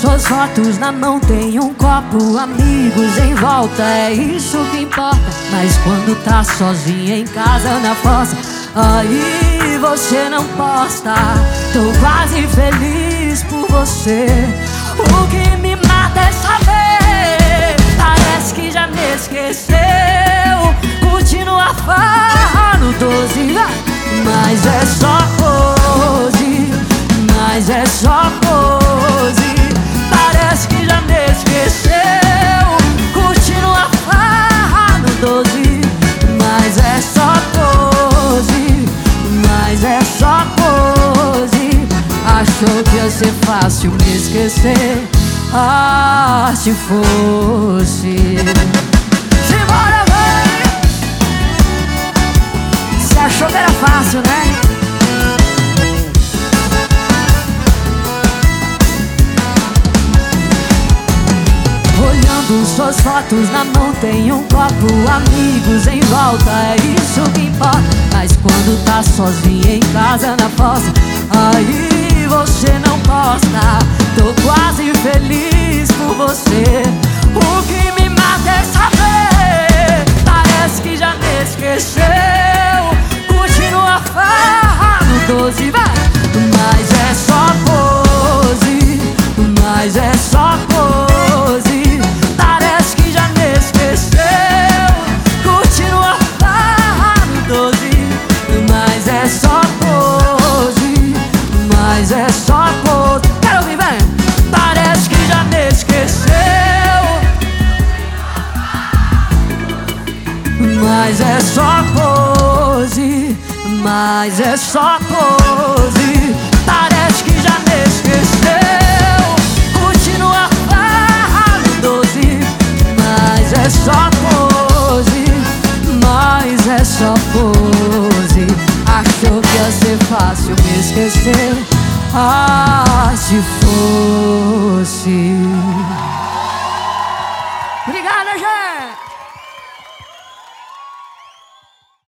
suas fotos na mão, tem um copo, amigos em volta, é isso que importa. Mas quando tá sozinha em casa na fossa, aí você não posta. Tô quase feliz por você. O que me mata é saber, parece que já me esqueceu. Curtindo a farra no 12, mas é só pose, ia ser fácil me esquecer. Ah, se fosse. Simbora, vai! Você achou que era fácil, né? Olhando suas fotos na mão Tem um copo, amigos em volta É isso que importa Mas quando tá sozinha em casa na fossa Quase feliz por você. O que me mata é saber Parece que já me esqueceu. Curtindo a farra no 12, vai. Mas é só pose Mas é só pose Mas é só pose, mas é só pose. Parece que já me esqueceu. Curtindo a farra no 12, mas é só pose, mas é só pose. Achou que ia ser fácil me esquecer. Ah, se fosse. Obrigada, gente!